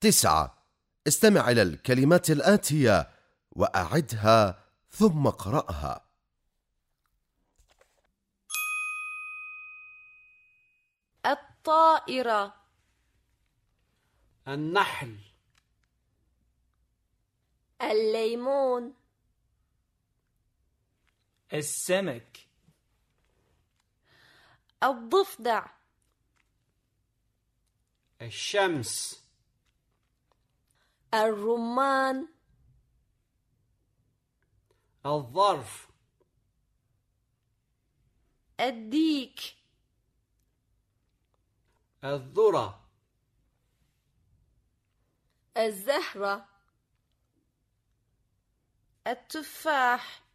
تسعة. استمع إلى الكلمات الآتية وأعدها ثم اقرأها. الطائرة. النحل. الليمون. السمك. الضفدع. الشمس. الرمان. الظرف. الديك. الذرة. الزهرة. التفاح.